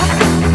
Bye.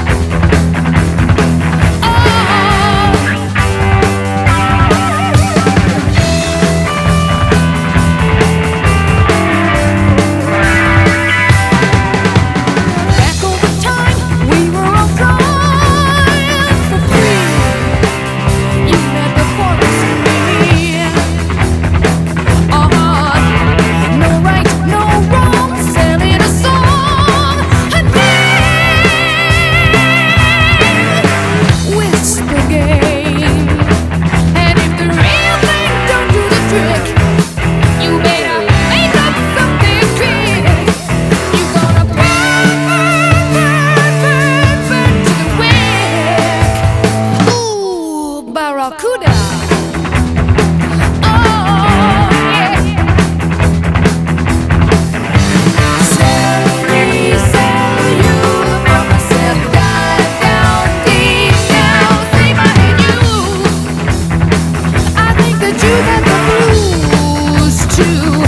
Barracuda. Oh, yeah. You down deep my you. I think that you got the blues too.